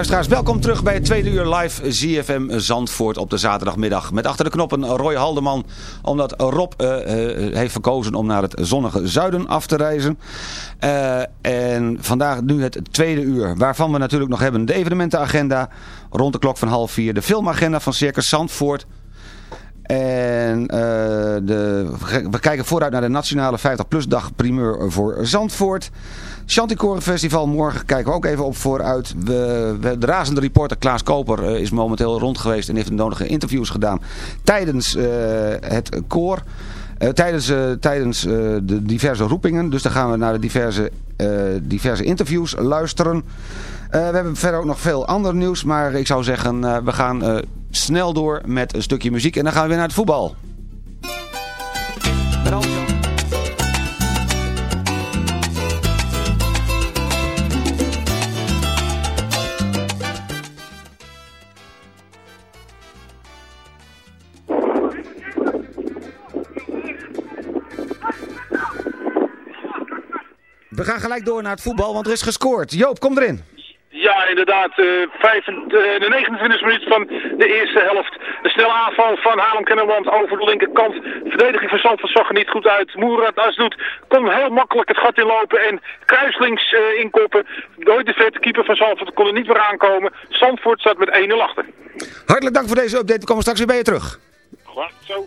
Luisteraars, welkom terug bij het tweede uur live ZFM Zandvoort op de zaterdagmiddag. Met achter de knoppen Roy Haldeman, omdat Rob eh, eh, heeft verkozen om naar het zonnige zuiden af te reizen. Eh, en vandaag nu het tweede uur, waarvan we natuurlijk nog hebben de evenementenagenda rond de klok van half vier. De filmagenda van Circus Zandvoort. En eh, de, we kijken vooruit naar de nationale 50-plus dag primeur voor Zandvoort. Chanticoren Festival, morgen kijken we ook even op vooruit. We, de razende reporter Klaas Koper eh, is momenteel rond geweest en heeft de nodige interviews gedaan tijdens eh, het koor. Tijdens tijdens de diverse roepingen. Dus dan gaan we naar de diverse, diverse interviews luisteren. Eh, we hebben verder ook nog veel ander nieuws. Maar ik zou zeggen, eh, we gaan eh, snel door met een stukje muziek. En dan gaan we weer naar het voetbal. We gaan gelijk door naar het voetbal, want er is gescoord. Joop, kom erin. Ja, inderdaad. eh, vijf, eh, de 29e minuut van de eerste helft. Een snelle aanval van Haarlem Kennemerland over de linkerkant. Verdediging van Zandvoort zag er niet goed uit. Moerad Asdoet kon heel makkelijk het gat inlopen en kruislinks eh, inkoppen. Nooit de vet, keeper van Zandvoort kon er niet meer aankomen. Zandvoort staat met 1-0 achter. Hartelijk dank voor deze update. We komen straks weer bij je terug. Goed, zo.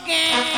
Okay.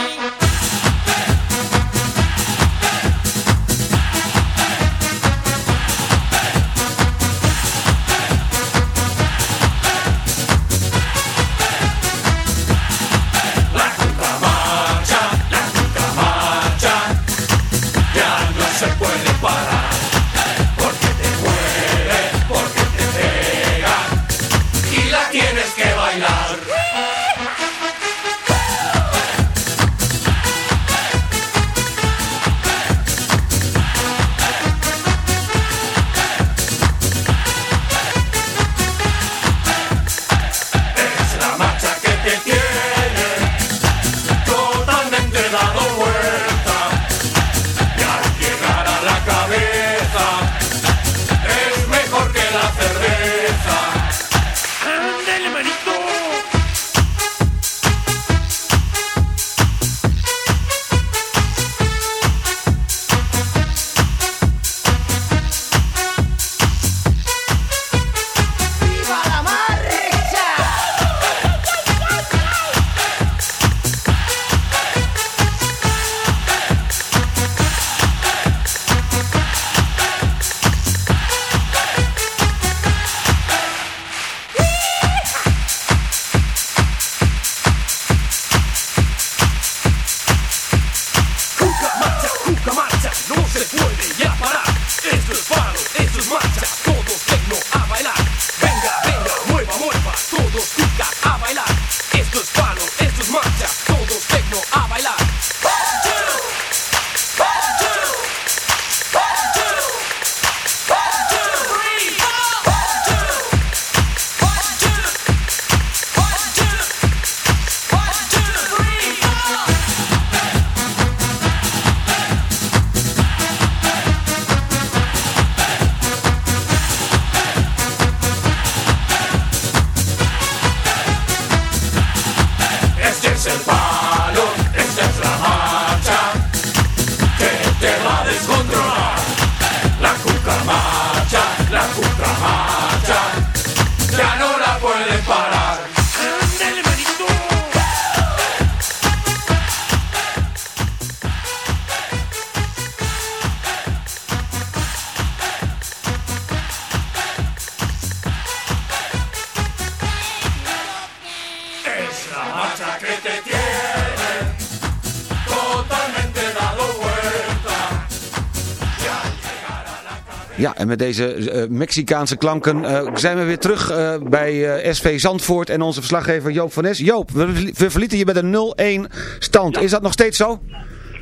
Met deze eh, Mexicaanse klanken eh, zijn we weer terug eh, bij SV Zandvoort en onze verslaggever Joop van Nes. Joop, we, we verlieten je met een 0-1 stand. Is dat nog steeds zo?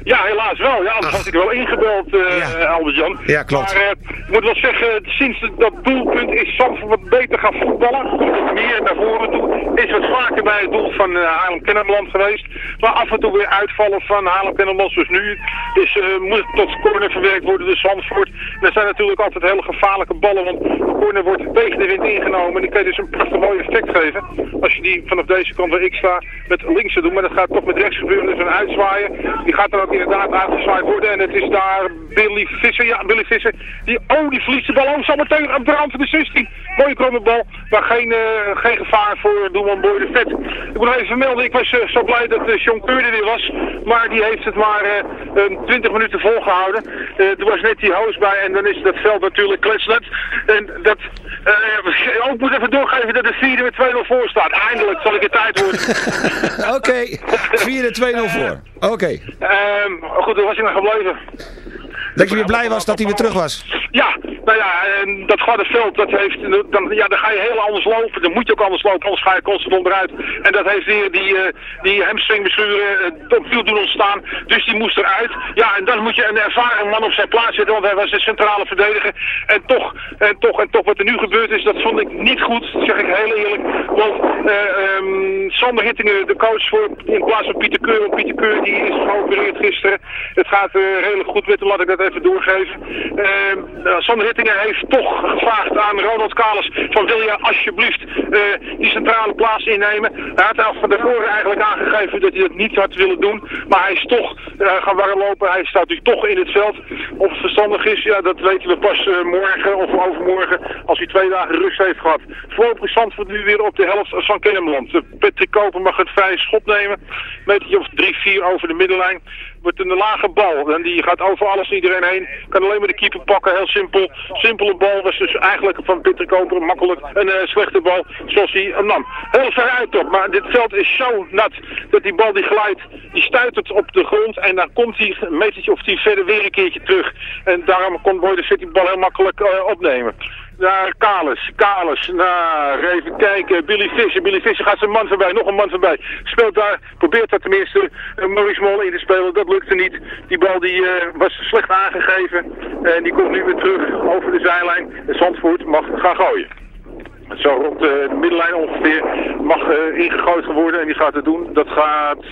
Ja, helaas wel. Ja, anders had ik wel ingebeld, eh Ja. Albert-Jan. Ja, klopt. Maar eh, ik moet wel zeggen, sinds dat doelpunt is Zandvoort wat beter gaan voetballen. Meer naar voren toe. Is wat vaker bij het doel van uh, Haarlem-Kennemerland geweest. Maar af en toe weer uitvallen van Haarlem-Kennemerland zoals nu. Dus eh, moet het tot corner verwerkt worden door Zandvoort. En dat zijn natuurlijk altijd hele gevaarlijke ballen. Want de corner wordt tegen de wind ingenomen. En die kan je dus een prachtig mooi effect geven. Als je die vanaf deze kant waar ik sta met links te doen. Maar dat gaat toch met rechts gebeuren. Dus een uitzwaaien. Die gaat dan ook inderdaad uitgezwaaid worden. En het is daar Billy Visser. Ja, Billy Visser. Die, oh, die verliest de bal. Oh, zal meteen op de rand van de 16. Mooie kromme bal. Maar geen, eh, geen gevaar voor doelman Boy de Vet. Ik moet nog even vermelden. Ik was eh, zo blij dat uh, Sean Keur er weer was. Maar die heeft het maar een 20 minuten volgehouden. Eh, er was net die host bij. En dan is dat veld natuurlijk kletsnet. En dat... ook moet even doorgeven dat de vierde met 2-0 voor staat. Eindelijk zal ik het tijd worden. Oké, 4-2-0 voor. Oké. Goed, hoe was hij nou gebleven? Dat je weer blij was dat hij weer terug was. Ja, nou ja, en dat gladde veld, dat heeft, dan, ja, dan ga je heel anders lopen. Dan moet je ook anders lopen, anders ga je constant onderuit. En dat heeft weer die, eh die hamstringblessure uh, opnieuw doen ontstaan. Dus die moest eruit. Ja, en dan moet je een ervaren man op zijn plaats zetten, want hij was de centrale verdediger. En toch, en toch, en toch wat er nu gebeurd is, dat vond ik niet goed, zeg ik heel eerlijk. Want eh ehm, Sander Hittingen, de coach voor, in plaats van Pieter Keur, Pieter Keur die is geopereerd gisteren. Het gaat eh, redelijk goed met hem, laat ik dat even doorgeven. Eh, Sander heeft toch gevraagd aan Ronald Kalis van wil je alsjeblieft eh, die centrale plaats innemen. Hij had al van tevoren eigenlijk aangegeven dat hij dat niet had willen doen. Maar hij is toch eh, gaan warmlopen. Hij staat nu toch in het veld. Of het verstandig is, ja, dat weten we pas morgen of overmorgen als hij twee dagen rust heeft gehad. Voorlopig Zandvoort nu weer op de helft van Kennemerland. Uh, Patrick Koper mag het vrije schot nemen. Metertje of drie, vier over de middenlijn. Wordt een lage bal. En die gaat over alles en iedereen heen. Kan alleen maar de keeper pakken. Heel simpel. Simpele bal was dus eigenlijk van Patrick Koper makkelijk een eh, slechte bal. Zoals hij hem nam. Heel ver uit toch. Maar dit veld is zo nat dat die bal die glijdt. Die stuitert op de grond. En dan komt hij een metertje of die verder weer een keertje terug. En daarom kon Boy de City bal heel makkelijk eh, opnemen. Naar Kalis. Kalis naar, even kijken, Billy Fischer. Billy Fischer gaat zijn man voorbij, nog een man voorbij. Speelt daar, probeert daar tenminste uh, Maurice Mol in te spelen. Dat lukte niet. Die bal die, eh, was slecht aangegeven. En die komt nu weer terug over de zijlijn. En Zandvoort mag gaan gooien. Zo rond de, de middenlijn ongeveer mag eh, ingegooid worden en die gaat het doen. Dat gaat...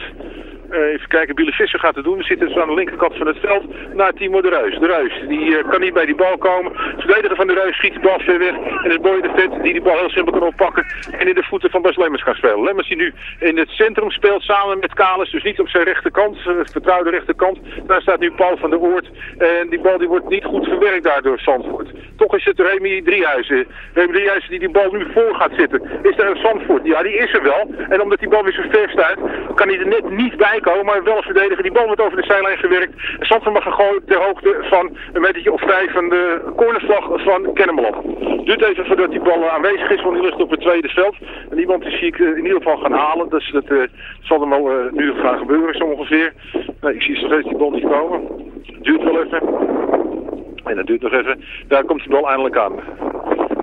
eh, even kijken, Billy Visser gaat het doen. We zitten dus aan de linkerkant van het veld naar Timo de Reus. De Reus, die eh, kan niet bij die bal komen. De verdediger van de Reus schiet de bal ver weg. En het Boy de Vet die die bal heel simpel kan oppakken. En in de voeten van Bas Lemmers kan spelen. Lemmers die nu in het centrum speelt samen met Kalis. Dus niet op zijn rechterkant, eh, vertrouwde rechterkant. Daar staat nu Paul van der Oort. En die bal die wordt niet goed verwerkt daar door Zandvoort. Toch is het Remy Driehuizen. Remy Driehuizen die die bal nu voor gaat zitten. Is er een Zandvoort? Ja, die is er wel. En omdat die bal weer zo ver staat, kan hij er net niet bij Maar wel verdedigen. Die bal wordt over de zijlijn gewerkt. En Zandvoort mag gaan gooien ter hoogte van een metertje of vijf van de cornervlag van Kennemerland. Duurt even voordat die bal aanwezig is, want die ligt op het tweede veld. En iemand die zie ik in ieder geval gaan halen. Dus dat eh, zal er eh, nu gaan gebeuren zo ongeveer. Nee, ik zie steeds die bal niet komen. Duurt wel even. En dat duurt nog even. Daar komt die bal eindelijk aan.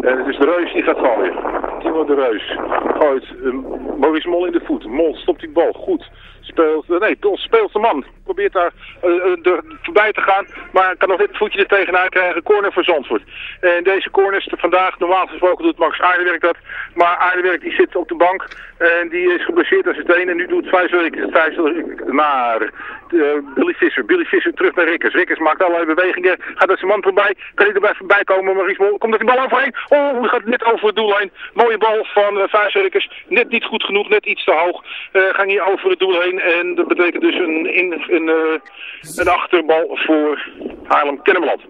En het is de Reus die gaat gooien. Timo de Reus gooit uh, Maurice Mol in de voet. Mol stopt die bal goed. Speelt, uh, nee, speelt de man. Probeert daar er voorbij te gaan. Maar kan nog dit voetje er tegenaan krijgen. Corner voor Zandvoort. En deze corners vandaag, normaal gesproken doet Max Aardewerk dat. Maar Aardewerk die zit op de bank. En die is geblesseerd als het een. En nu doet weken naar Billy Visser. Billy Visser terug naar Rikkers. Rikkers maakt allerlei bewegingen. Gaat er zijn man voorbij. Kan hij erbij voorbij komen. Mol komt er die bal overheen. Oh, die gaat net over het doel heen. Mooie bal van uh. Net niet goed genoeg. Net iets te hoog. Uh, ging hier over het doel heen. En dat betekent dus een, in, een, uh, een achterbal voor Haarlem-Kennemerland.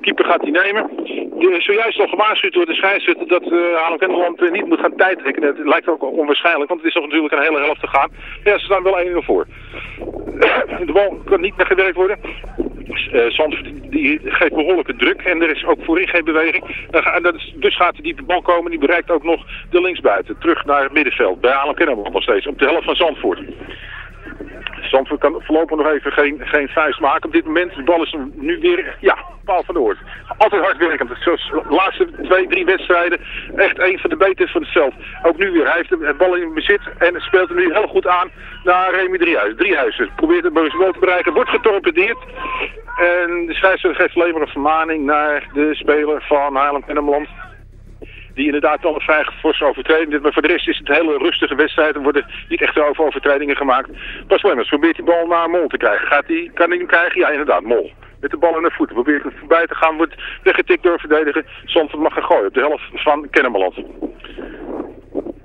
Keeper gaat die nemen. Die is zojuist al gewaarschuwd door de scheidsrechter dat uh, Haarlem-Kennemerland niet moet gaan tijdrekken. Het lijkt ook onwaarschijnlijk, want het is nog natuurlijk een hele helft te gaan. Ja, ze staan wel 1-0 voor. De bal kan niet meer gewerkt worden. Uh, Zandvoort die geeft behoorlijke druk en er is ook voorin geen beweging. Dus gaat diepe bal komen, die bereikt ook nog de linksbuiten. Terug naar het middenveld, bij Haarlem Kennemerland nog steeds, op de helft van Zandvoort. Zandvoort kan voorlopig nog even geen, geen vuist maken op dit moment. De bal is nu weer, ja, Paul van Oort. Altijd hard werkend. De laatste twee, drie wedstrijden echt een van de beters van het veld. Ook nu weer. Hij heeft de bal in bezit en speelt hem nu heel goed aan naar Remy Driehuizen. Driehuizen probeert het Boris te bereiken, wordt getorpedeerd. En de scheidsrechter geeft alleen maar een vermaning naar de speler van Haarlem-Kennemerland die inderdaad wel een vrij forse overtreding. Maar voor de rest is het een hele rustige wedstrijd. Er worden niet echt over overtredingen gemaakt. Bas Lemmers probeert die bal naar Mol te krijgen. Gaat die, kan hij hem krijgen? Ja, inderdaad, Mol. Met de bal in de voeten. Probeert er voorbij te gaan. Wordt weggetikt door verdediger. Zandvoort mag gaan gooien. Op de helft van Kennemerland.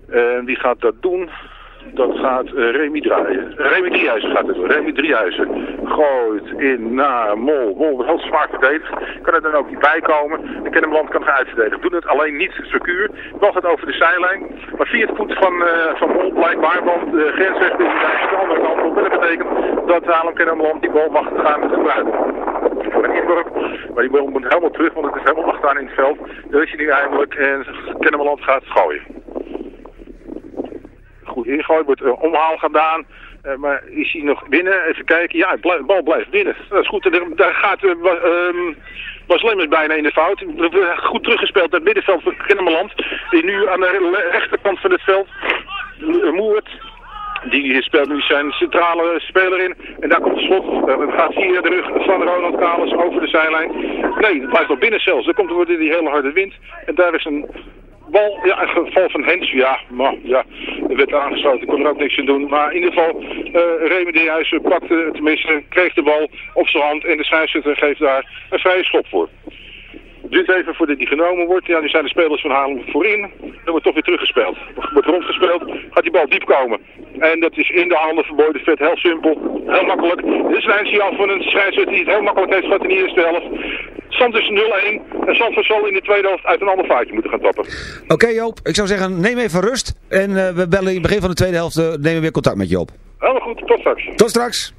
En wie gaat dat doen? Dat gaat uh, Remy draaien. Remy Driehuizen gaat het doen. Remy Driehuizen gooit in naar Mol. Mol wordt heel zwaar verdedigd. Kan er dan ook niet bij komen. De Kennemerland kan gaan uitverdedigen. Doet het alleen niet secuur. Bal gaat over de zijlijn. Maar via het voet van, uh, van Mol blijkbaar. Want de grensrechter is de andere kant op. En dat betekent dat Haarlem Kennemerland die bal mag gaan inworp. Maar die bal moet helemaal terug. Want het is helemaal achteraan in het veld. Daar is hij nu eindelijk. En Kennemerland gaat gooien goed ingooit, wordt een omhaal gedaan. Uh, maar is hij nog binnen? Even kijken. Ja, de bal blijft binnen. Dat is goed. Daar gaat uh, um, bijna in de fout. Goed teruggespeeld naar het middenveld van Kennemerland. Die nu aan de rechterkant van het veld. Moert. Die speelt nu zijn centrale speler in. En daar komt de slot. Het gaat via de rug van Ronald Kalis over de zijlijn. Nee, het blijft nog binnen zelfs. Dan komt er die hele harde wind. En daar is een bal, ja, geval van Hens, ja, maar ja, er werd aangesloten, kon er ook niks aan doen. Maar in ieder geval, uh, Remy Dijhuizen pakte, tenminste, kreeg de bal op zijn hand en de scheidsrechter geeft daar een vrije schop voor. Duurt even voordat die genomen wordt. Ja, nu zijn de spelers van Haarlem voorin. Dan wordt toch weer teruggespeeld. Wordt rondgespeeld, gaat die bal diep komen. En dat is in de handen van Boy de Vet. Heel simpel, heel makkelijk. Dit is een eindsignaal van een scheidsrechter die het heel makkelijk heeft gehad in de eerste helft. Stand is 0-1 en Zandvoort zal in de tweede helft uit een ander vaartje moeten gaan tappen. Oké okay, Joop, ik zou zeggen neem even rust. En uh, we bellen in het begin van de tweede helft, uh, nemen we weer contact met Joop. Helemaal goed, tot straks. Tot straks.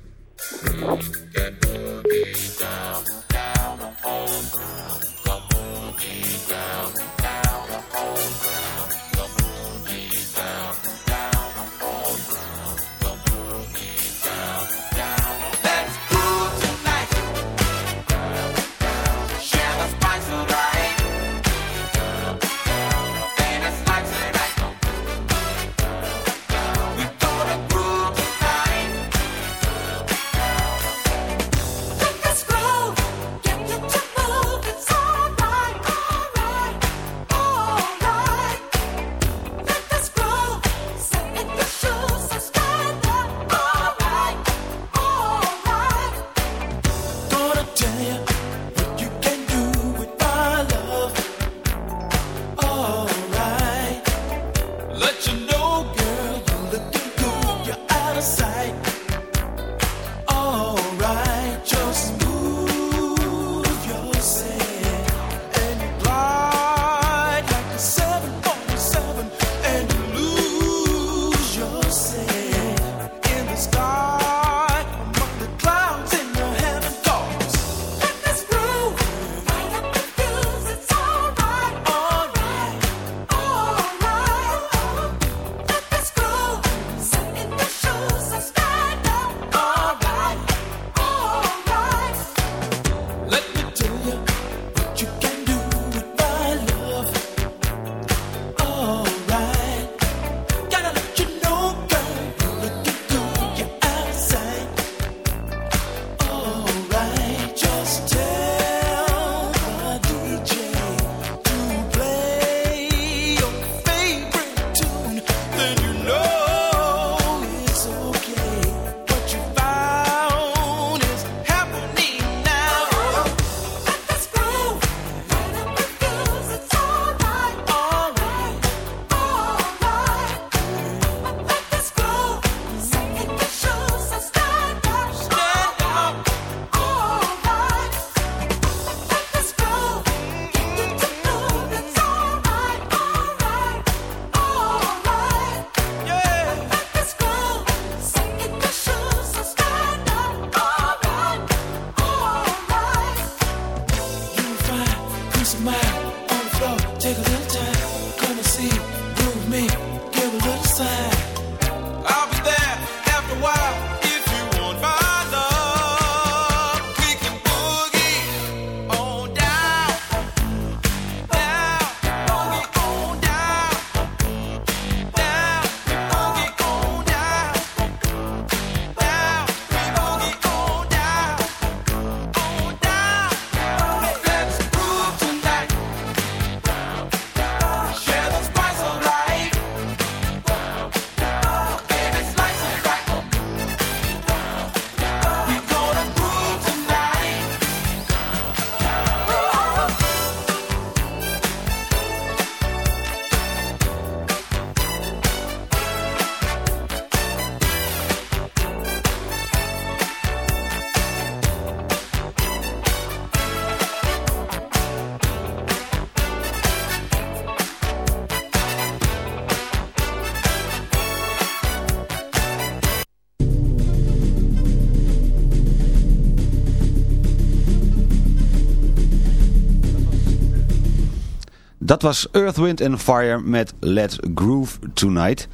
Dat was Earth, Wind and Fire met Let's Groove Tonight.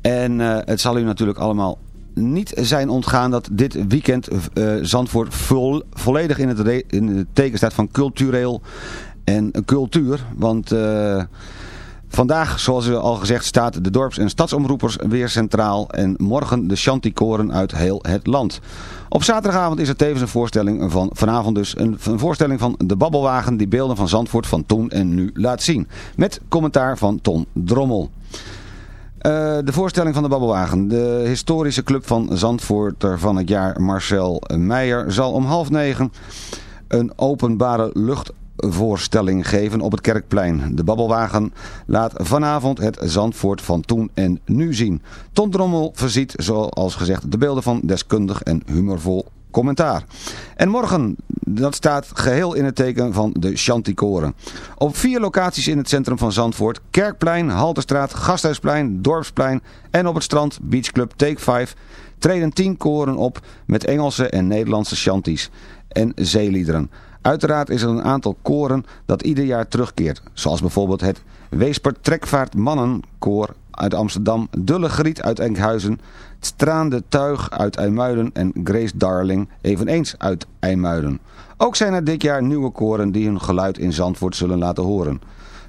En eh, het zal u natuurlijk allemaal niet zijn ontgaan dat dit weekend eh, Zandvoort vol, volledig in het, in teken staat van cultureel en cultuur. Want eh, vandaag, zoals al gezegd, staat de dorps- en stadsomroepers weer centraal. En morgen de Chanticoren uit heel het land. Op zaterdagavond is er tevens een voorstelling van, vanavond dus, een, een voorstelling van de Babbelwagen die beelden van Zandvoort van toen en nu laat zien. Met commentaar van Ton Drommel. Eh, de voorstelling van de Babbelwagen. De historische club van Zandvoorter van het jaar Marcel Meijer zal om half negen een openbare luchtvoorstelling geven op het Kerkplein. De Babbelwagen laat vanavond het Zandvoort van toen en nu zien. Ton Drommel verziet, zoals gezegd, de beelden van deskundig en humorvol commentaar. En morgen, dat staat geheel in het teken van de Chanticoren. Op vier locaties in het centrum van Zandvoort. Kerkplein, Halterstraat, Gasthuisplein, Dorpsplein en op het strand Beach Club Take 5 treden tien koren op met Engelse en Nederlandse chanties en zeeliederen. Uiteraard is er een aantal koren dat ieder jaar terugkeert. Zoals bijvoorbeeld het Weesper Trekvaart Mannenkoor uit Amsterdam, Dulle Griet uit Enkhuizen, Straande Tuig uit IJmuiden en Grace Darling eveneens uit IJmuiden. Ook zijn er dit jaar nieuwe koren die hun geluid in Zandvoort zullen laten horen.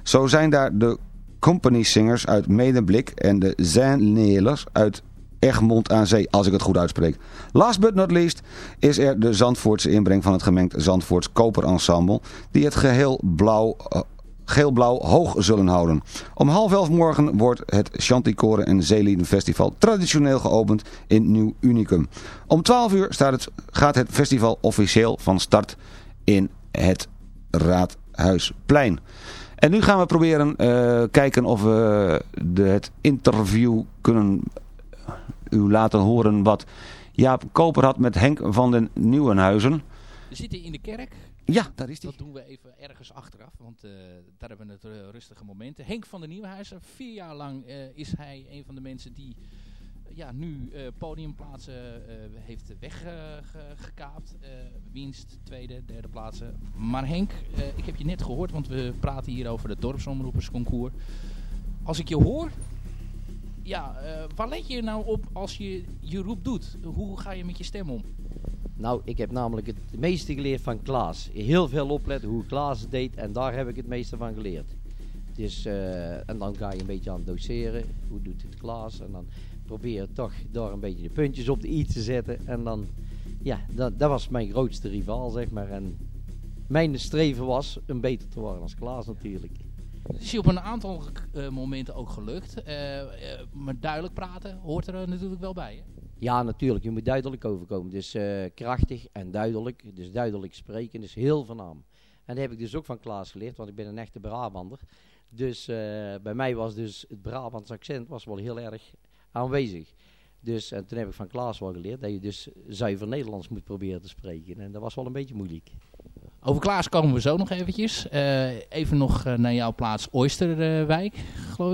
Zo zijn daar de Company Singers uit Medemblik en de Zijnelers uit Egmond aan Zee, als ik het goed uitspreek. Last but not least is er de Zandvoortse inbreng van het gemengd Zandvoorts Koperensemble, die het geheel blauw, eh, geel-blauw hoog zullen houden. Om half elf morgen wordt het Chanticoren en Zeelieden Festival traditioneel geopend in Nieuw Unicum. Om 12 uur staat het, gaat het festival officieel van start in het Raadhuisplein. En nu gaan we proberen eh, kijken of we de, het interview kunnen u laten horen wat Jaap Koper had met Henk van den Nieuwenhuizen. We zitten in de kerk. Ja, daar is hij. Dat doen we even ergens achteraf, want eh, daar hebben we het rustige momenten. Henk van der Nieuwenhuizen, vier jaar lang eh, is hij een van de mensen die eh, ja, nu podiumplaatsen heeft weggekaapt. Eh, winst, tweede, derde plaatsen. Maar Henk, ik heb je net gehoord, want we praten hier over het dorpsomroepersconcours. Als ik je hoor, ja, eh, waar let je nou op als je je roep doet? Hoe ga je met je stem om? Nou, ik heb namelijk het meeste geleerd van Klaas. Heel veel opletten hoe Klaas het deed en daar heb ik het meeste van geleerd. Dus, en dan ga je een beetje aan het doseren. Hoe doet het Klaas? En dan probeer je toch daar een beetje de puntjes op de i te zetten. En dan, ja, dat, dat was mijn grootste rivaal, zeg maar. En mijn streven was om beter te worden als Klaas natuurlijk. Het is je op een aantal eh, momenten ook gelukt. Eh, eh, maar duidelijk praten hoort er natuurlijk wel bij. Hè? Ja, natuurlijk. Je moet duidelijk overkomen. Dus krachtig en duidelijk. Dus duidelijk spreken. Dus heel voornaam. En dat heb ik dus ook van Klaas geleerd, want ik ben een echte Brabander. Dus bij mij was dus het Brabants accent was wel heel erg aanwezig. Dus en toen heb ik van Klaas wel geleerd dat je dus zuiver Nederlands moet proberen te spreken. En dat was wel een beetje moeilijk. Over Klaas komen we zo nog eventjes. Eh, even nog eh, naar jouw plaats Oosterwijk.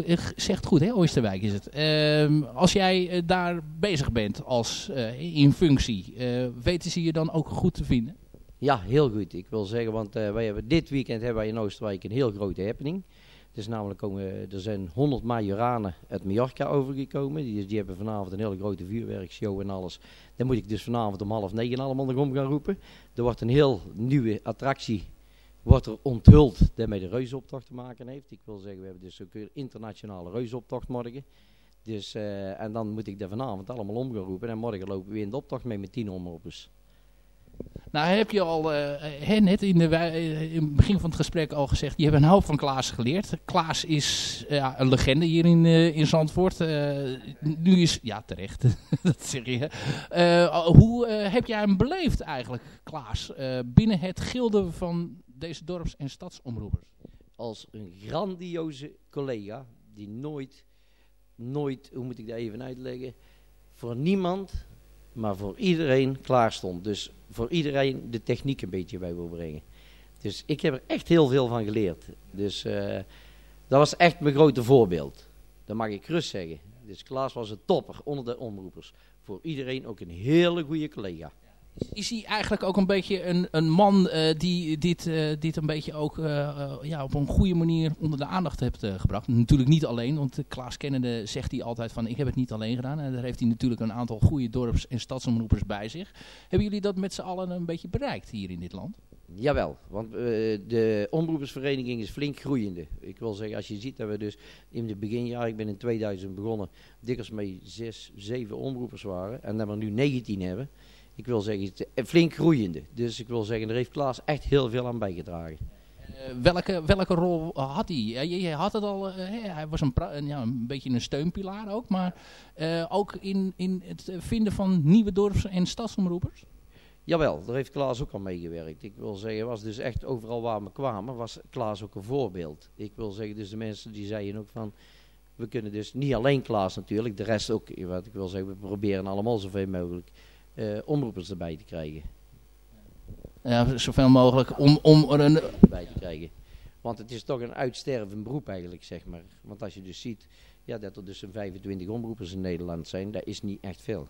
Ik zegt goed hè, Oosterwijk is het. Ehm, als jij eh, daar bezig bent als eh, in functie, eh, weten ze je dan ook goed te vinden? Ja, heel goed. Ik wil zeggen, want eh, wij hebben dit weekend hebben wij in Oosterwijk een heel grote happening. Het is namelijk er zijn 100 Majoranen uit Mallorca overgekomen. Die, die hebben vanavond een hele grote vuurwerkshow en alles. Dan moet ik dus vanavond om half negen allemaal nog om gaan roepen. Er wordt een heel nieuwe attractie wordt er onthuld met de reuzoptocht te maken heeft. Ik wil zeggen, we hebben dus ook een internationale reuzoptocht morgen. Dus, eh, en dan moet ik daar vanavond allemaal om gaan roepen. En morgen lopen we in de optocht mee met tien omroepers. Nou heb je al eh, hè, net in, de, eh, in het begin van het gesprek al gezegd, je hebt een hoop van Klaas geleerd. Klaas is ja, een legende hier in, eh, in Zandvoort. Eh, nu is, ja terecht, dat zeg je. Eh, hoe eh, heb jij hem beleefd eigenlijk, Klaas, eh, binnen het gilde van deze dorps- en stadsomroepers? als een grandioze collega die nooit, nooit, hoe moet ik dat even uitleggen, voor niemand, maar voor iedereen klaar stond. Dus voor iedereen de techniek een beetje bij wil brengen. Dus ik heb er echt heel veel van geleerd. Dus eh, dat was echt mijn grote voorbeeld. Dat mag ik rust zeggen. Dus Klaas was een topper onder de omroepers. Voor iedereen ook een hele goede collega. Is hij eigenlijk ook een beetje een, een man eh, die dit, eh, dit een beetje ook eh, ja, op een goede manier onder de aandacht eh, gebracht? Natuurlijk niet alleen, want Klaas Kennende zegt hij altijd van ik heb het niet alleen gedaan. En daar heeft hij natuurlijk een aantal goede dorps- en stadsomroepers bij zich. Hebben jullie dat met z'n allen een beetje bereikt hier in dit land? Jawel, want de omroepersvereniging is flink groeiende. Ik wil zeggen, als je ziet dat we dus in de beginjaren, ik ben in 2000 begonnen, dikwijls met zes, zeven omroepers waren. En dat we nu 19 hebben. Ik wil zeggen, is flink groeiende. Dus ik wil zeggen, daar heeft Klaas echt heel veel aan bijgedragen. Eh, welke, welke rol had hij? Je, je had het al, eh, hij was een, ja, een beetje een steunpilaar ook, maar eh, ook in, in het vinden van nieuwe dorps- en stadsomroepers? Jawel, daar heeft Klaas ook al meegewerkt. Ik wil zeggen, was dus echt overal waar we kwamen, was Klaas ook een voorbeeld. Ik wil zeggen, dus de mensen die zeiden ook van, we kunnen dus niet alleen Klaas natuurlijk, de rest ook, wat ik wil zeggen, we proberen allemaal zoveel mogelijk eh, omroepers erbij te krijgen. Ja, zoveel mogelijk om, om er een... Bij te krijgen. Want het is toch een uitstervend beroep eigenlijk, zeg maar. Want als je dus ziet, ja, dat er dus een 25 omroepers in Nederland zijn, dat is niet echt veel.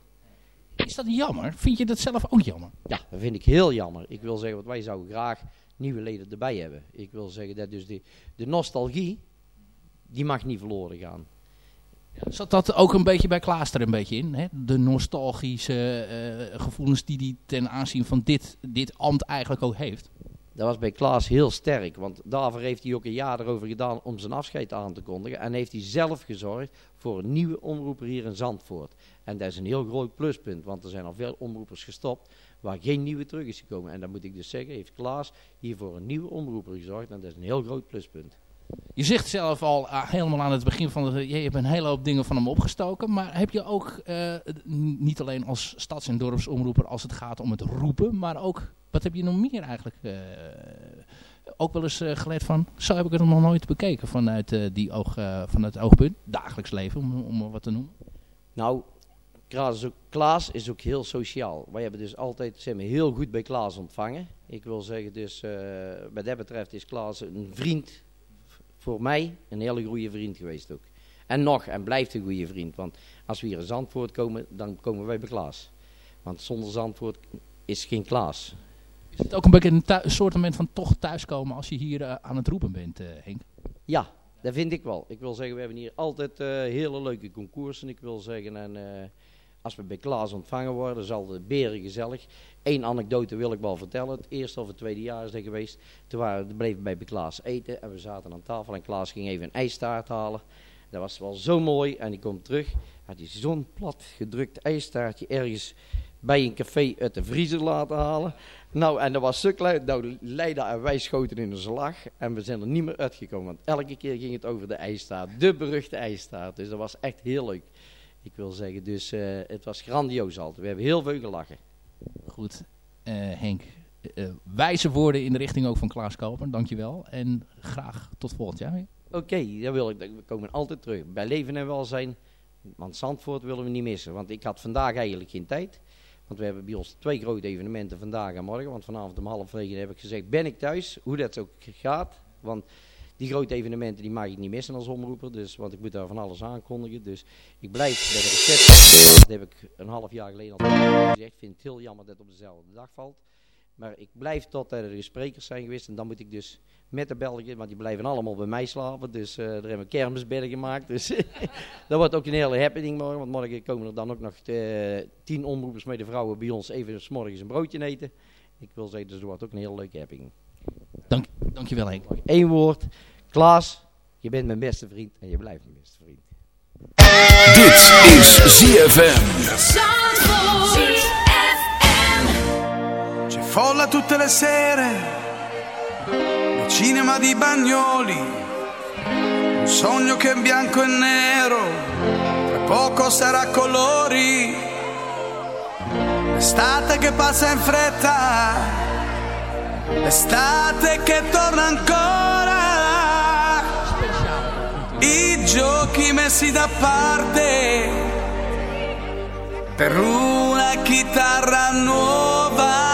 Is dat jammer? Vind je dat zelf ook jammer? Ja, dat vind ik heel jammer. Ik wil zeggen, want wij zouden graag nieuwe leden erbij hebben. Ik wil zeggen dat dus de, de nostalgie, die mag niet verloren gaan. Zat dat ook een beetje bij Klaas er een beetje in? Hè? De nostalgische eh, gevoelens die hij ten aanzien van dit, dit ambt eigenlijk ook heeft? Dat was bij Klaas heel sterk, want daarvoor heeft hij ook een jaar erover gedaan om zijn afscheid aan te kondigen. En heeft hij zelf gezorgd voor een nieuwe omroeper hier in Zandvoort. En dat is een heel groot pluspunt, want er zijn al veel omroepers gestopt waar geen nieuwe terug is gekomen. En dan moet ik dus zeggen, heeft Klaas hier voor een nieuwe omroeper gezorgd en dat is een heel groot pluspunt. Je zegt zelf al ah, helemaal aan het begin van de, je hebt een hele hoop dingen van hem opgestoken. Maar heb je ook eh, niet alleen als stads- en dorpsomroeper als het gaat om het roepen, maar ook wat heb je nog meer eigenlijk eh, ook wel eens eh, geleerd van? Zo heb ik het nog nooit bekeken vanuit, eh, die oog, eh, vanuit het oogpunt dagelijks leven, om, om wat te noemen. Nou, Klaas is, ook, Klaas is ook heel sociaal. Wij hebben dus altijd zijn we heel goed bij Klaas ontvangen. Ik wil zeggen, dus eh, wat dat betreft is Klaas een vriend voor mij, een hele goede vriend geweest ook. En nog, en blijft een goede vriend. Want als we hier in Zandvoort komen, dan komen wij bij Klaas. Want zonder Zandvoort is geen Klaas. Is het ook een beetje een een soort van toch thuiskomen als je hier eh, aan het roepen bent, eh, Henk? Ja, dat vind ik wel. Ik wil zeggen, we hebben hier altijd eh, hele leuke concoursen. Ik wil zeggen, en als we bij Klaas ontvangen worden, is altijd beren gezellig. Eén anekdote wil ik wel vertellen. Het eerste of het tweede jaar is dat geweest. Toen waren, bleven we bij Klaas eten en we zaten aan tafel en Klaas ging even een ijstaart halen. Dat was wel zo mooi en die komt terug. Had hij zo'n plat gedrukt ijstaartje ergens bij een café uit de vriezer laten halen. Nou, en dat was zo klein. Nou, Leida en wij schoten in een slag. En we zijn er niet meer uitgekomen. Want elke keer ging het over de ijstaart. De beruchte ijstaart. Dus dat was echt heel leuk. Ik wil zeggen, dus eh, het was grandioos altijd. We hebben heel veel gelachen. Goed, eh, Henk. eh, wijze woorden in de richting ook van Klaas Koper, dankjewel. En graag tot volgend jaar weer. Oké, dat wil ik. We komen altijd terug. Bij leven en welzijn. Want Zandvoort willen we niet missen. Want ik had vandaag eigenlijk geen tijd. Want we hebben bij ons twee grote evenementen vandaag en morgen. Want vanavond om half negen heb ik gezegd, ben ik thuis. Hoe dat ook gaat. Want die grote evenementen die mag ik niet missen als omroeper. Dus, want ik moet daar van alles aankondigen. Dus ik blijf bij de receptie. Dat heb ik een half jaar geleden al gezegd. Ik vind het heel jammer dat het op dezelfde dag valt. Maar ik blijf tot er sprekers zijn geweest. En dan moet ik dus met de Belgen, want die blijven allemaal bij mij slapen. Dus eh daar hebben we kermisbedden gemaakt. Dus dat wordt ook een hele happening morgen. Want morgen komen er dan ook nog eh, tien omroepers met de vrouwen bij ons even 's morgens een broodje eten. Ik wil zeggen, dus dat wordt ook een hele leuke happening. Dank, dankjewel Henk. Eén woord. Klaas, je bent mijn beste vriend en je blijft mijn beste vriend. Dit is ZFM. C'è folla tutte le sere nel cinema di Bagnoli. Un sogno che è bianco e nero, tra poco sarà colori. L'estate che passa in fretta, l'estate che torna ancora. I giochi messi da parte per una chitarra nuova.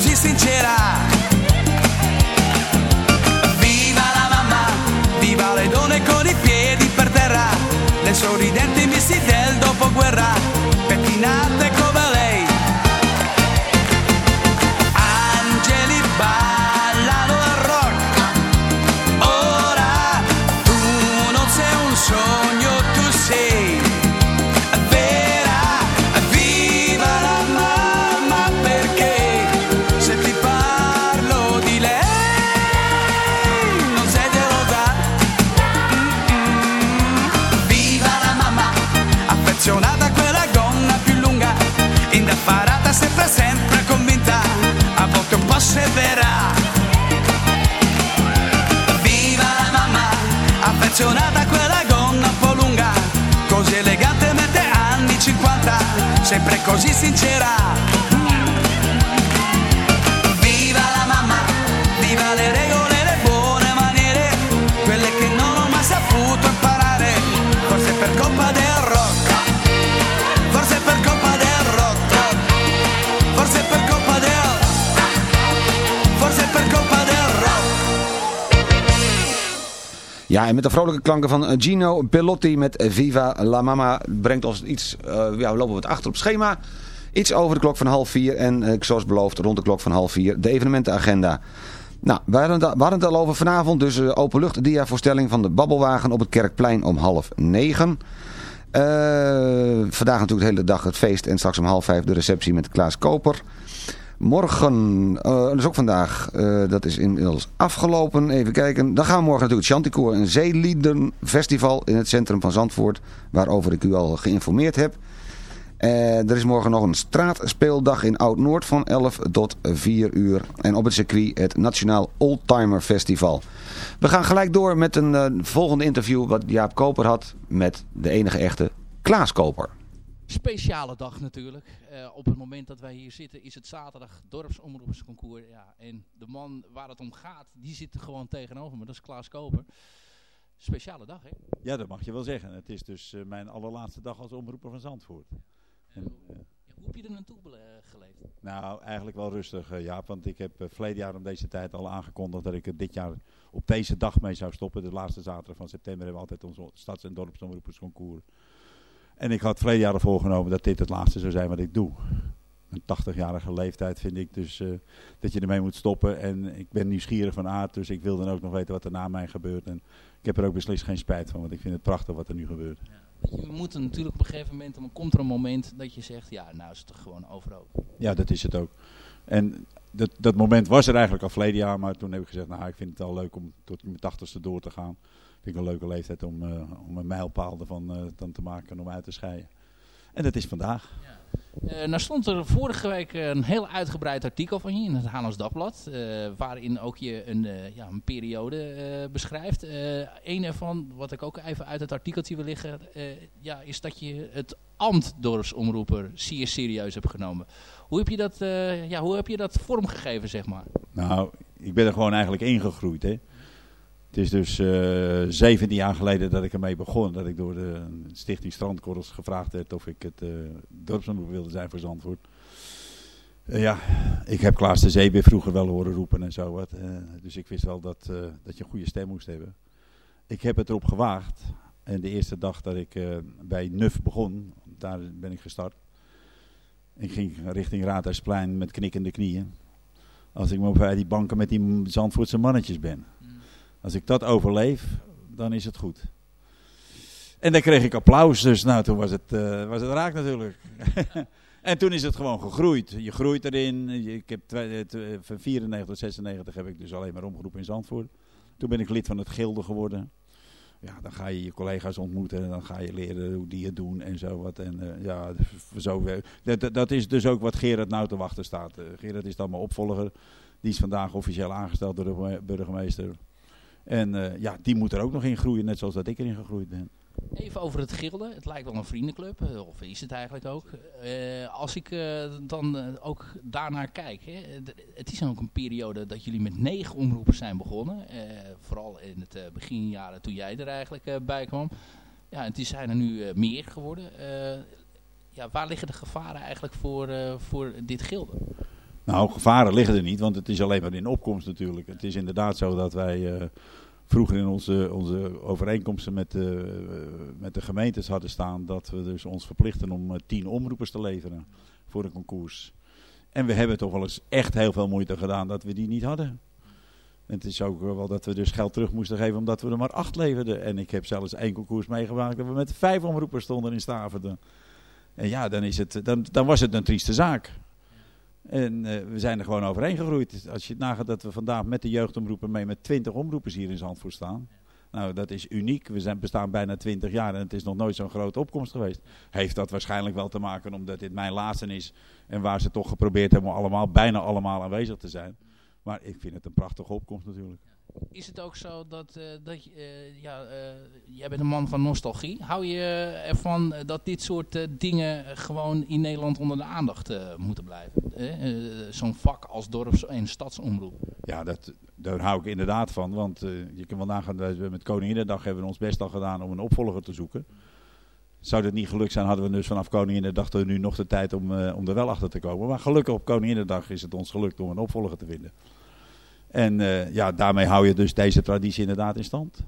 così sincera. Viva la mamma, viva le donne con i piedi per terra, le sorridenti missi del dopoguerra, pettinate. sempre così sincera. Ja, en met de vrolijke klanken van eh, Gino Bellotti met Viva la Mama brengt ons iets, eh, ja, we lopen wat achter op schema. Iets over de klok van half vier en eh, zoals beloofd rond de klok van half vier de evenementenagenda. Nou, we hadden, het- al over vanavond, dus uh, openlucht diavoorstelling van de Babbelwagen op het Kerkplein om half negen. Eh, vandaag natuurlijk de hele dag het feest en straks om half vijf de receptie met Klaas Koper. Morgen, eh, dat is ook vandaag, eh, dat is inmiddels afgelopen. Even kijken. Dan gaan we morgen natuurlijk het Chanticoor, een zeeliederenfestival in het centrum van Zandvoort. Waarover ik u al geïnformeerd heb. Eh, er is morgen nog een straatspeeldag in Oud-Noord van 11 tot 4 uur. En op het circuit het Nationaal Oldtimer Festival. We gaan gelijk door met een volgende interview wat Jaap Koper had met de enige echte Klaas Koper. Speciale dag natuurlijk. Eh, op het moment dat wij hier zitten is het zaterdag dorpsomroepersconcours. Ja, en de man waar het om gaat, die zit er gewoon tegenover me. Dat is Klaas Koper. Speciale dag, hè? Ja, dat mag je wel zeggen. Het is dus eh, mijn allerlaatste dag als omroeper van Zandvoort. En, eh, Hoe heb je er naartoe geleefd? nou, eigenlijk wel rustig, Jaap. Want ik heb uh, verleden jaar om deze tijd al aangekondigd dat ik er dit jaar op deze dag mee zou stoppen. De laatste zaterdag van september hebben we altijd ons stads- en dorpsomroepersconcours. En ik had verleden jaar al voorgenomen dat dit het laatste zou zijn wat ik doe. Een 80-jarige leeftijd vind ik dus eh, dat je ermee moet stoppen. En ik ben nieuwsgierig van aard, dus ik wil dan ook nog weten wat er na mij gebeurt. En ik heb er ook beslist geen spijt van, want ik vind het prachtig wat er nu gebeurt. Je moet natuurlijk op een gegeven moment, dan komt er een moment dat je zegt, ja, nou is het er gewoon overal. Ja, dat is het ook. En dat, dat moment was er eigenlijk al verleden jaar, maar toen heb ik gezegd, nou ik vind het wel leuk om tot mijn tachtigste door te gaan. Vind ik een leuke leeftijd om, eh, om een mijlpaal ervan eh, dan te maken en om uit te scheiden. En dat is vandaag. Eh, nou stond er vorige week een heel uitgebreid artikel van je in het Haarlems Dagblad. eh, waarin ook je een, ja, een periode beschrijft. Een ervan, wat ik ook even uit het artikeltje wil liggen, ja, is dat je het ambt dorpsomroeper zeer serieus hebt genomen. Hoe heb je dat, ja, hoe heb je dat vormgegeven, zeg maar? Nou, ik ben er gewoon eigenlijk ingegroeid. Hè. Het is dus eh 17 jaar geleden dat ik ermee begon. Dat ik door de stichting Strandkorrels gevraagd werd of ik het eh dorpsomroep wilde zijn voor Zandvoort. Eh, ja, ik heb Klaas de Zeebeer vroeger wel horen roepen en zo wat. eh, dus ik wist wel dat, eh, dat je een goede stem moest hebben. Ik heb het erop gewaagd. En de eerste dag dat ik eh, bij NUF begon, daar ben ik gestart. Ik ging richting Raadhuisplein met knikkende knieën. Als ik maar bij die banken met die Zandvoortse mannetjes ben. Als ik dat overleef, dan is het goed. En dan kreeg ik applaus, dus nou, toen was het, eh, was het raak natuurlijk. en toen is het gewoon gegroeid. Je groeit erin. Ik heb eh, van 94 tot 96 heb ik dus alleen maar omgeroepen in Zandvoort. Toen ben ik lid van het gilde geworden. Ja, dan ga je je collega's ontmoeten en dan ga je leren hoe die het doen en zo wat. En eh, ja, zo, dat, dat- is dus ook wat Gerard nou te wachten staat. Gerard is dan mijn opvolger. Die is vandaag officieel aangesteld door de burgemeester. En eh, ja, die moet er ook nog in groeien, net zoals dat ik erin gegroeid ben. Even over het gilde. Het lijkt wel een vriendenclub, eh, of is het eigenlijk ook. Eh, als ik dan ook daarnaar kijk. Hè, het is ook een periode dat jullie met negen omroepers zijn begonnen. Vooral in het beginjaren toen jij er eigenlijk bij kwam. Ja, het zijn er nu meer geworden. Ja, waar liggen de gevaren eigenlijk voor, voor dit gilde? Nou, gevaren liggen er niet, want het is alleen maar in opkomst natuurlijk. Het is inderdaad zo dat wij eh, vroeger in onze, onze overeenkomsten met eh, met de gemeentes hadden staan dat we dus ons verplichten om eh, tien omroepers te leveren voor een concours. En we hebben toch wel eens echt heel veel moeite gedaan dat we die niet hadden. En het is ook wel dat we dus geld terug moesten geven omdat we er maar acht leverden. En ik heb zelfs één concours meegemaakt dat we met vijf omroepers stonden in Staverde. En ja, dan, is het, dan, dan was het een trieste zaak. En eh, we zijn er gewoon overheen gegroeid. Als je nagaat dat we vandaag met de jeugdomroepen mee met 20 omroepers hier in Zandvoort staan. Nou, dat is uniek. We zijn, bestaan bijna 20 jaar en het is nog nooit zo'n grote opkomst geweest. Heeft dat waarschijnlijk wel te maken omdat dit mijn laatste is. En waar ze toch geprobeerd hebben om allemaal, bijna allemaal aanwezig te zijn. Maar ik vind het een prachtige opkomst natuurlijk. Is het ook zo dat, eh, dat eh, ja, eh, jij bent een man van nostalgie. Hou je ervan dat dit soort dingen gewoon in Nederland onder de aandacht moeten blijven? Zo'n vak als dorps- en stadsomroep. Ja, dat, daar hou ik inderdaad van. Want je kan wel nagaan, we met Koninginnedag hebben we ons best al gedaan om een opvolger te zoeken. Zou dat niet gelukt zijn, hadden we dus vanaf Koninginnedag tot nu nog de tijd om, om er wel achter te komen. Maar gelukkig op Koninginnedag is het ons gelukt om een opvolger te vinden. En eh, ja, daarmee hou je dus deze traditie inderdaad in stand.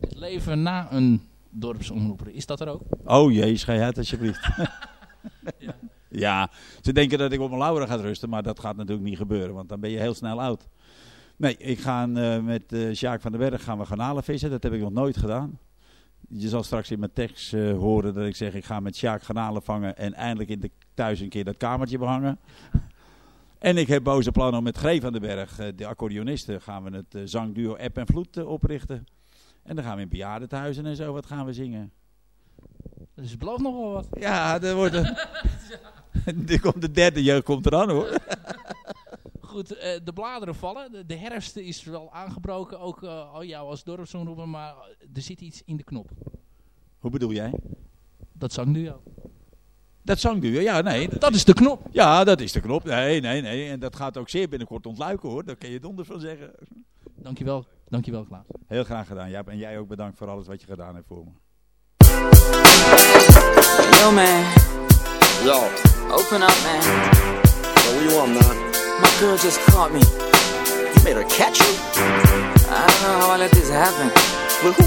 Het leven na een dorpsomroeper, is dat er ook? Oh jee, schei uit alsjeblieft. ja. ze denken dat ik op mijn lauren ga rusten, maar dat gaat natuurlijk niet gebeuren, want dan ben je heel snel oud. Nee, ik ga eh, met eh Sjaak van den Berg gaan we garnalen vissen, dat heb ik nog nooit gedaan. Je zal straks in mijn tekst horen dat ik zeg ik ga met Sjaak garnalen vangen en eindelijk in de, thuis een keer dat kamertje behangen. En ik heb boze plannen om met Gree van den Berg, eh, de accordeonisten, gaan we het eh, zangduo App en Vloed eh, oprichten. En dan gaan we in bejaardentehuizen en zo, wat gaan we zingen? Dus het belooft nog wel wat. Ja, er wordt een... komt de derde jeugd komt eraan hoor. Goed, de bladeren vallen. De, de herfst is wel aangebroken, ook al jou als dorpsomroeper, maar er zit iets in de knop. Hoe bedoel jij? Dat zangduo. Dat zangduo, ja, nee. Dat is de knop. Ja, dat is de knop. Nee, nee, nee. En dat gaat ook zeer binnenkort ontluiken hoor. Daar kun je donders van zeggen. Dankjewel, dankjewel Klaas. Heel graag gedaan. Ja, en jij ook bedankt voor alles wat je gedaan hebt voor me. Yo, man. Yo. Open up, man. Yo, what you want, man? My girl just caught me. You made her catch you? I don't know how I let this happen. With who?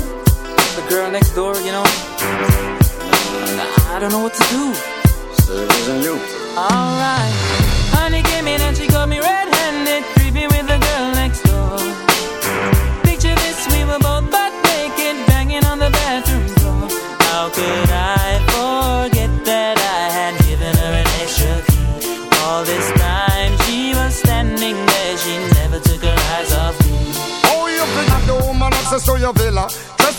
The girl next door, you know? And I don't know what to do. Wasn't you. Alright. Honey came in and she got me red-handed,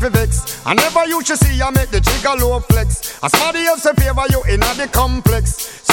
right for vex. I never you should see I make the jigger low flex. As somebody else favor you in a the complex.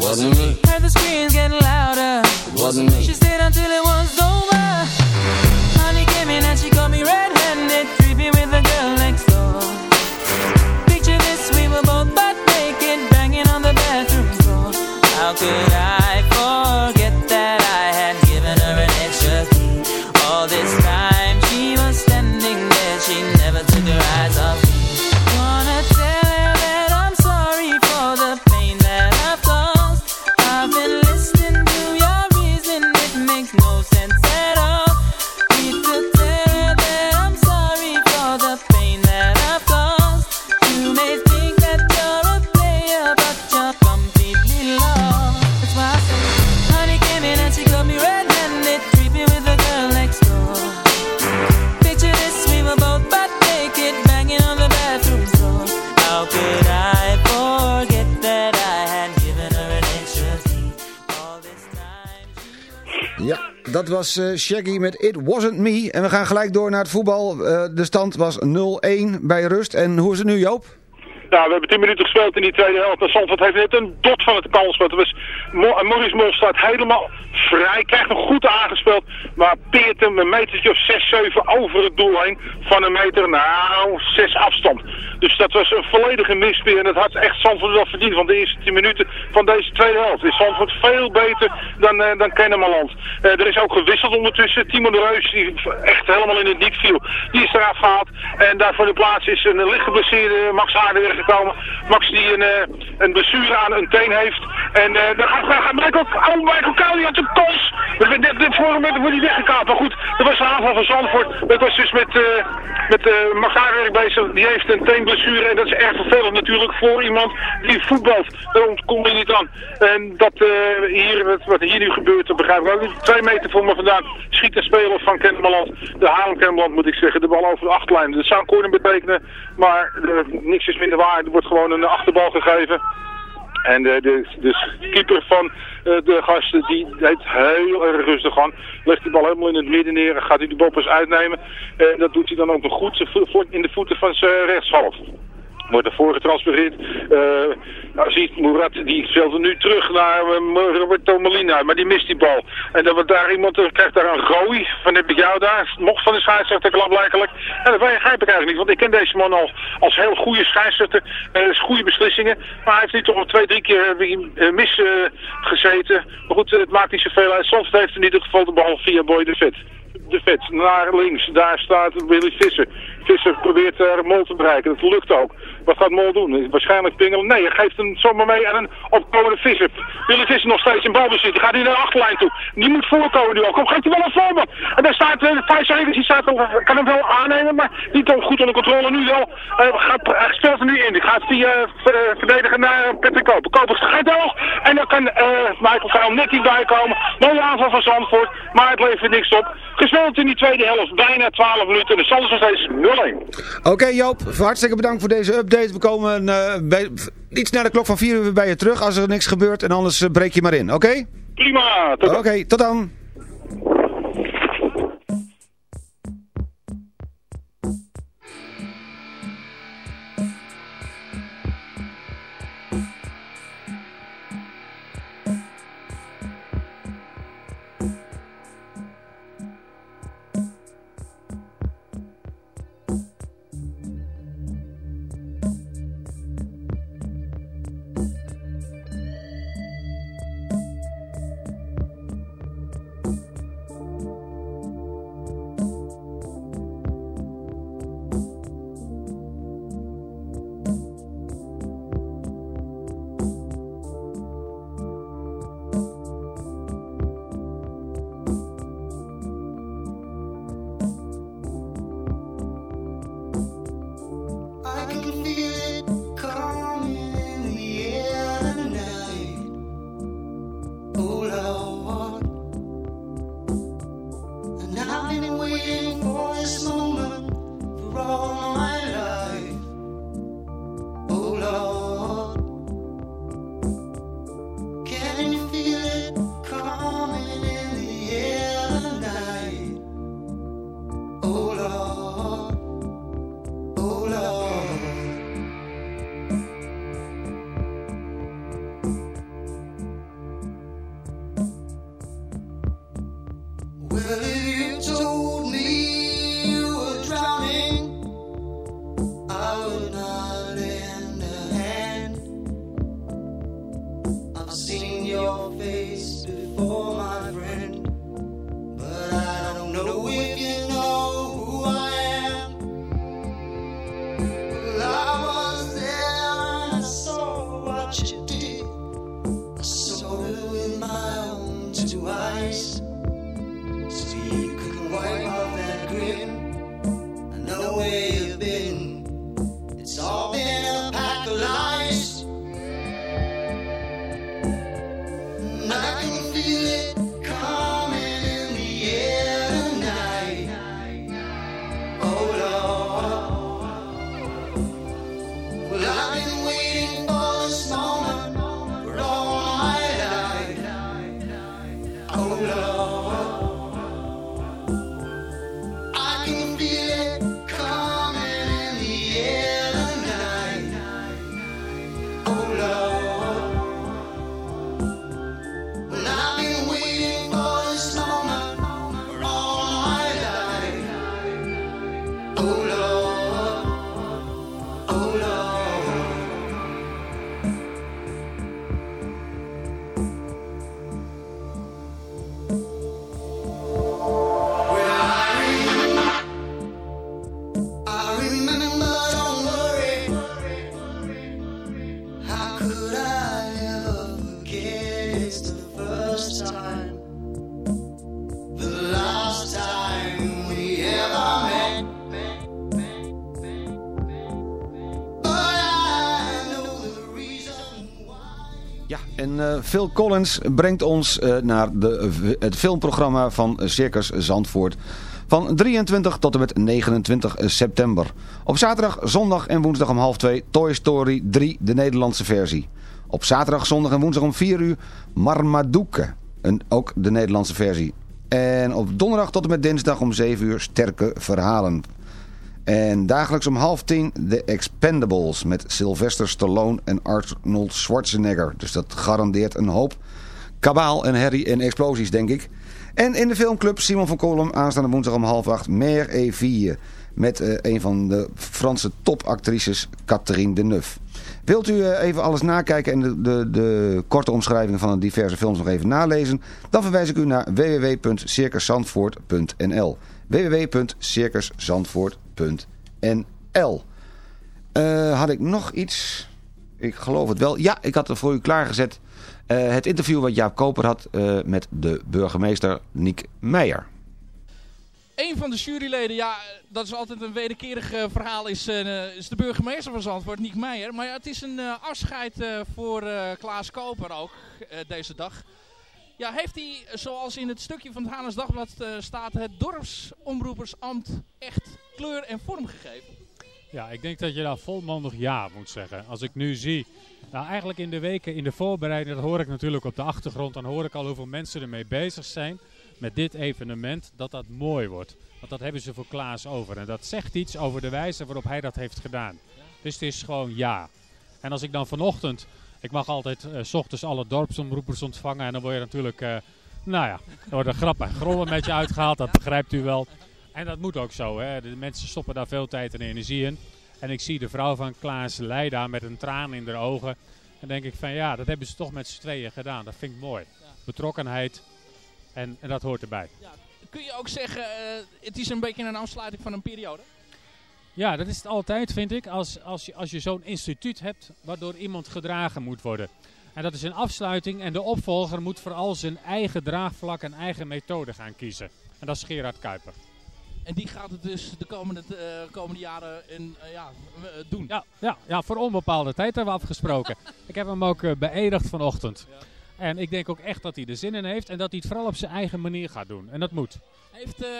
Wasn't me. Heard the screams getting louder. Wasn't me. She stayed until it was over. Eh, Shaggy met It Wasn't Me. En we gaan gelijk door naar het voetbal. Eh, de stand was 0-1 bij rust. En hoe is het nu Joop? Nou, we hebben 10 minuten gespeeld in die tweede helft. En Zandvoort heeft net een dot van het kans. Want het was, Mo en Maurice Mol staat helemaal vrij. Krijgt hem goed aangespeeld. Maar peert hem een metertje of 6, 7 over het doel heen. Van een meter, nou, 6 afstand. Dus dat was een volledige mispeer. En dat had echt Zandvoort wel verdiend. Want de eerste 10 minuten van deze tweede helft is Zandvoort veel beter dan, eh dan. Eh, er is ook gewisseld ondertussen. Timo de Reus, die echt helemaal in het niet viel, die is eraf gehaald. En daar voor de plaats is een licht geblesseerde Max Aardenberg gekomen. Max die een, eh, een blessure aan een teen heeft. En gaat Michael, oh, Michael Cowley had zijn kans. Dit, dit, vorige moment wordt hij weggekaapt. Maar goed, dat was de aanval van Zandvoort. Dat was dus met, eh met eh Max Aardenberg bezig. Die heeft een teenblessure. En dat is erg vervelend natuurlijk voor iemand die voetbalt. Daar ontkomt hij niet aan. En dat eh, hier, wat, hier nu gebeurt, dat begrijp ik ook. Twee meter voor me vandaan schiet een speler van Kennemerland. De Haarlem Kennemerland moet ik zeggen. De bal over de achterlijn. Dat zou een corner betekenen. Maar eh, niks is minder waar. Er wordt gewoon een achterbal gegeven. En de, de, de keeper van eh, de gasten, die deed heel erg rustig aan. Legt die bal helemaal in het midden neer gaat hij de boppers uitnemen. En dat doet hij dan ook nog goed in de voeten van zijn rechtshalf. Wordt ervoor getransfereerd. Eh nou, ziet Murat, die speelde nu terug naar eh, Roberto Molina, maar die mist die bal. En dan wordt daar iemand, eh, krijgt daar een gooi van heb ik jou daar, mocht van de scheidsrechter klaarblijkelijk. En dat begrijp ik eigenlijk niet, want ik ken deze man al als heel goede scheidsrechter, is goede beslissingen. Maar hij heeft nu toch al twee, drie keer eh, mis gezeten. Maar goed, het maakt niet zoveel uit. Soms heeft in ieder geval de bal via Boy de Vet. De Vet, naar links, daar staat Willy Visser. Visser probeert daar Mol te bereiken, dat lukt ook. Wat gaat Mol doen? Waarschijnlijk pingelen. Nee, hij geeft hem zomaar mee aan een opkomende Visser. Willy Visser nog steeds in balbezit. Die gaat nu naar de achterlijn toe. Die moet voorkomen nu ook. Kom, geeft hij wel een voorbeeld. En daar staat uh, Thijs Evers, die staat, al- kan hem wel aannemen, maar niet al goed onder controle. Nu wel. Eh, gaat, hij speelt er nu in. Die gaat via eh, ver- verdedigen naar Patrick Koper. Koper gaat. En dan kan eh Michael Vuil net niet bijkomen. Mooie aanval van Zandvoort, maar het levert niks op. Gespeeld in die tweede helft, bijna 12 minuten. En de stand is nog steeds 0-1. Oké Joop, hartstikke bedankt voor deze update. We komen eh, bij, iets na de klok van 4 uur weer bij je terug als er niks gebeurt. En anders eh, breek je maar in, oké? Prima. Oké, tot dan. Phil Collins brengt ons eh, naar de, het filmprogramma van Circus Zandvoort. Van 23 tot en met 29 september. Op zaterdag, zondag en woensdag om half 2 Toy Story 3, de Nederlandse versie. Op zaterdag, zondag en woensdag om 4 uur Marmaduke, ook de Nederlandse versie. En op donderdag tot en met dinsdag om 7 uur Sterke Verhalen. En dagelijks om half tien The Expendables met Sylvester Stallone en Arnold Schwarzenegger. Dus dat garandeert een hoop kabaal en herrie en explosies, denk ik. En in de filmclub Simon van Kolm aanstaande woensdag om half acht Mère Evie. Met eh, een van de Franse topactrices Catherine Deneuve. Wilt u eh, even alles nakijken en de, de, de korte omschrijvingen van de diverse films nog even nalezen? Dan verwijs ik u naar www.circuszandvoort.nl www.circuszandvoort.nl Eh, Had ik nog iets? Ik geloof het wel. Ja, ik had er voor u klaargezet eh, het interview wat Jaap Koper had eh, met de burgemeester Niek Meijer. Een van de juryleden, ja, dat is altijd een wederkerig verhaal, is, is de burgemeester van Zandvoort, Niek Meijer. Maar ja, het is een afscheid voor Klaas Koper ook, deze dag. Ja, heeft hij, zoals in het stukje van het Hanes Dagblad eh, staat, het dorpsomroepersambt echt kleur en vorm gegeven? Ja, ik denk dat je daar volmondig ja moet zeggen. Als ik nu zie, nou eigenlijk in de weken in de voorbereiding, dat hoor ik natuurlijk op de achtergrond, dan hoor ik al hoeveel mensen ermee bezig zijn met dit evenement, dat dat mooi wordt. Want dat hebben ze voor Klaas over. En dat zegt iets over de wijze waarop hij dat heeft gedaan. Dus het is gewoon ja. En als ik dan vanochtend, ik mag altijd eh, s ochtends alle dorpsomroepers ontvangen en dan word je natuurlijk, eh, nou ja, er worden grappen en grollen met je uitgehaald, dat begrijpt u wel. En dat moet ook zo. Hè. De mensen stoppen daar veel tijd en energie in. En ik zie de vrouw van Klaas Leida met een traan in haar ogen. En denk ik van ja, dat hebben ze toch met z'n tweeën gedaan. Dat vind ik mooi. Betrokkenheid. En, en dat hoort erbij. Kun je ook zeggen, eh, het is een beetje een afsluiting van een periode? Ja, dat is het altijd, vind ik, als, als je, als je zo'n instituut hebt waardoor iemand gedragen moet worden. En dat is een afsluiting en de opvolger moet vooral zijn eigen draagvlak en eigen methode gaan kiezen. En dat is Gerard Kuiper. En die gaat het dus de komende, eh, komende jaren in, eh, ja, eh, doen. Ja, ja, ja, voor onbepaalde tijd hebben we afgesproken. ik heb hem ook beëdigd vanochtend. En ik denk ook echt dat hij er zin in heeft en dat hij het vooral op zijn eigen manier gaat doen. En dat moet. Heeft eh,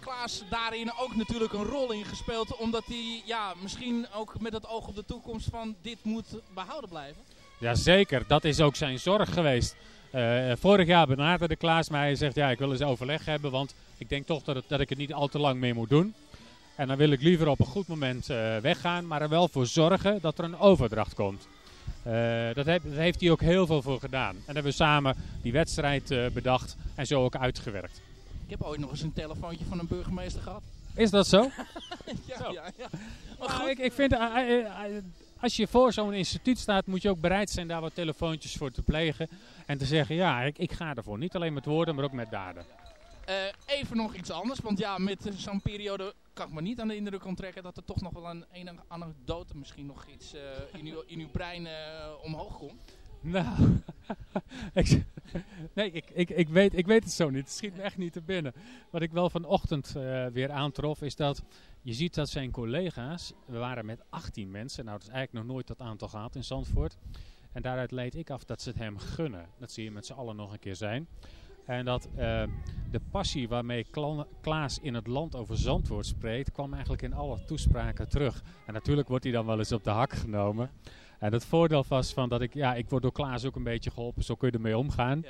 Klaas daarin ook natuurlijk een rol in gespeeld, omdat hij ja, misschien ook met het oog op de toekomst van dit moet behouden blijven? Jazeker, dat is ook zijn zorg geweest. Eh, vorig jaar benaderde Klaas mij en zegt ja, ik wil eens overleg hebben, want ik denk toch dat, het, dat ik het niet al te lang meer moet doen. En dan wil ik liever op een goed moment eh, weggaan, maar er wel voor zorgen dat er een overdracht komt. Eh, dat, daar heeft hij ook heel veel voor gedaan. En hebben we samen die wedstrijd eh, bedacht en zo ook uitgewerkt. Ik heb ooit nog eens een telefoontje van een burgemeester gehad. Is dat zo? ja, ja, ja. Maar Nou, goed. ik, ik vind, eh, als je voor zo'n instituut staat, moet je ook bereid zijn daar wat telefoontjes voor te plegen. En te zeggen, ja, ik, ik ga ervoor. Niet alleen met woorden, maar ook met daden. Eh, even nog iets anders, want ja, met zo'n periode kan ik me niet aan de indruk onttrekken dat er toch nog wel een enige anekdote, misschien nog iets eh, in, uw, in uw brein eh, omhoog komt. Nou, ik, nee, ik, ik, ik, weet, ik weet het zo niet. Het schiet me echt niet te binnen. Wat ik wel vanochtend weer aantrof, is dat je ziet dat zijn collega's, we waren met 18 mensen, nou dat is eigenlijk nog nooit dat aantal gehad in Zandvoort. En daaruit leid ik af dat ze het hem gunnen. Dat zie je met z'n allen nog een keer zijn. En dat eh, de passie waarmee Kla- Klaas in het land over Zandvoort spreekt, kwam eigenlijk in alle toespraken terug. En natuurlijk wordt hij dan wel eens op de hak genomen. En het voordeel was van dat ik, ja, ik word door Klaas ook een beetje geholpen, zo kun je ermee omgaan.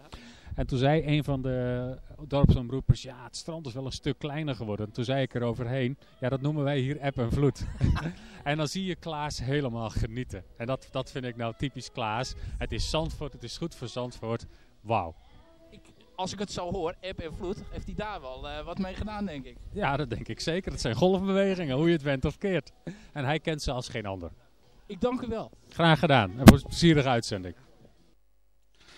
En toen zei een van de dorpsomroepers, ja, het strand is wel een stuk kleiner geworden. En toen zei ik er overheen, ja, dat noemen wij hier eb en vloed. en dan zie je Klaas helemaal genieten. En dat, dat vind ik nou typisch Klaas. Het is Zandvoort, het is goed voor Zandvoort. Wauw. Als ik het zo hoor, App en Vloed, heeft hij daar wel eh, wat mee gedaan, denk ik. Ja, dat denk ik zeker. Het zijn golfbewegingen, hoe je het went of keert. En hij kent ze als geen ander. Ik dank u wel. Graag gedaan. En voor een plezierige uitzending.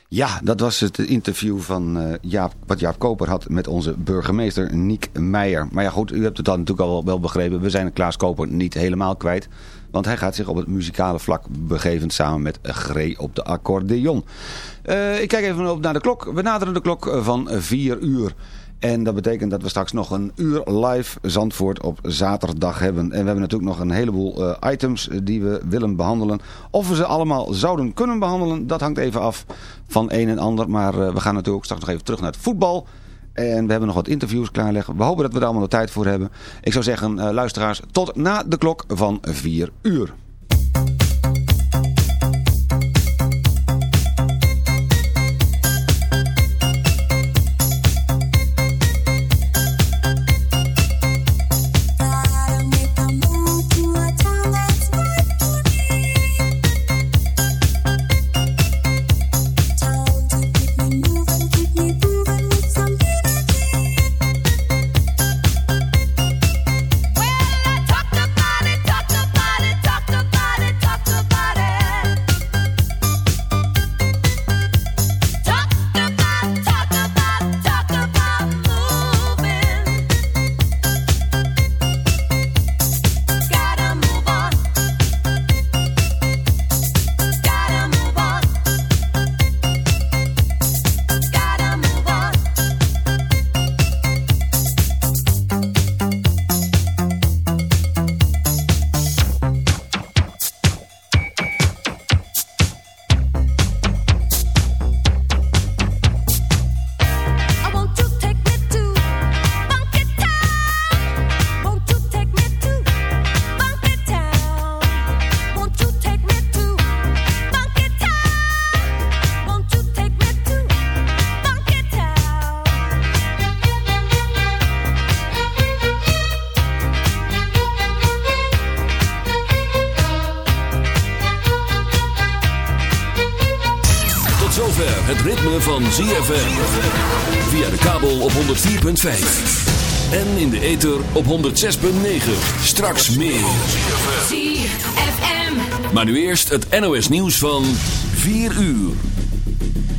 Ja, dat was het interview van eh, Jaap, wat Jaap Koper had met onze burgemeester Niek Meijer. Maar ja goed, u hebt het dan natuurlijk al wel, begrepen. We zijn Klaas Koper niet helemaal kwijt. Want hij gaat zich op het muzikale vlak begeven samen met Gree op de accordeon. Eh, ik kijk even op naar de klok. We naderen de klok van 4 uur. En dat betekent dat we straks nog een uur live Zandvoort op zaterdag hebben. En we hebben natuurlijk nog een heleboel eh, items die we willen behandelen. Of we ze allemaal zouden kunnen behandelen, dat hangt even af van een en ander. Maar eh, we gaan natuurlijk straks nog even terug naar het voetbal. En we hebben nog wat interviews klaarleggen. We hopen dat we er allemaal de tijd voor hebben. Ik zou zeggen, eh, luisteraars, tot na de klok van 4 uur. ZFM. Via de kabel op 104.5. En in de ether op 106.9. Straks meer. ZFM. Maar nu eerst het NOS nieuws van 4 uur.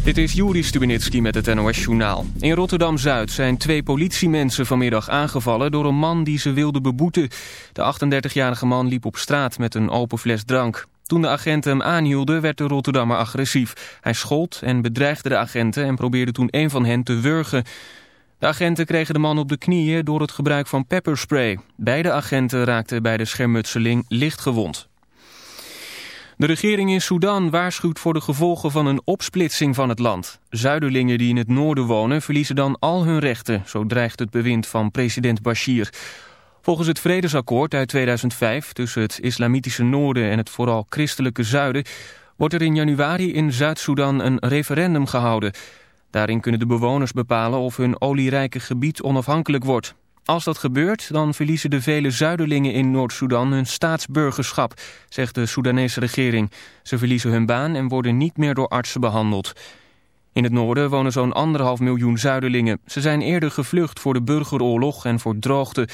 Dit is Juri Stubenitski met het NOS-journaal. In Rotterdam-Zuid zijn twee politiemensen vanmiddag aangevallen... door een man die ze wilde beboeten. De 38-jarige man liep op straat met een open fles drank. Toen de agenten hem aanhielden, werd de Rotterdammer agressief. Hij schold en bedreigde de agenten en probeerde toen een van hen te wurgen. De agenten kregen de man op de knieën door het gebruik van pepperspray. Beide agenten raakten bij de schermutseling licht gewond. De regering in Sudan waarschuwt voor de gevolgen van een opsplitsing van het land. Zuiderlingen die in het noorden wonen verliezen dan al hun rechten, zo dreigt het bewind van president Bashir. Volgens het vredesakkoord uit 2005 tussen het islamitische noorden en het vooral christelijke zuiden wordt er in januari in Zuid-Soedan een referendum gehouden. Daarin kunnen de bewoners bepalen of hun olierijke gebied onafhankelijk wordt. Als dat gebeurt, dan verliezen de vele zuiderlingen in Noord-Soedan hun staatsburgerschap, zegt de Soedanese regering. Ze verliezen hun baan en worden niet meer door artsen behandeld. In het noorden wonen zo'n anderhalf miljoen zuiderlingen. Ze zijn eerder gevlucht voor de burgeroorlog en voor droogte.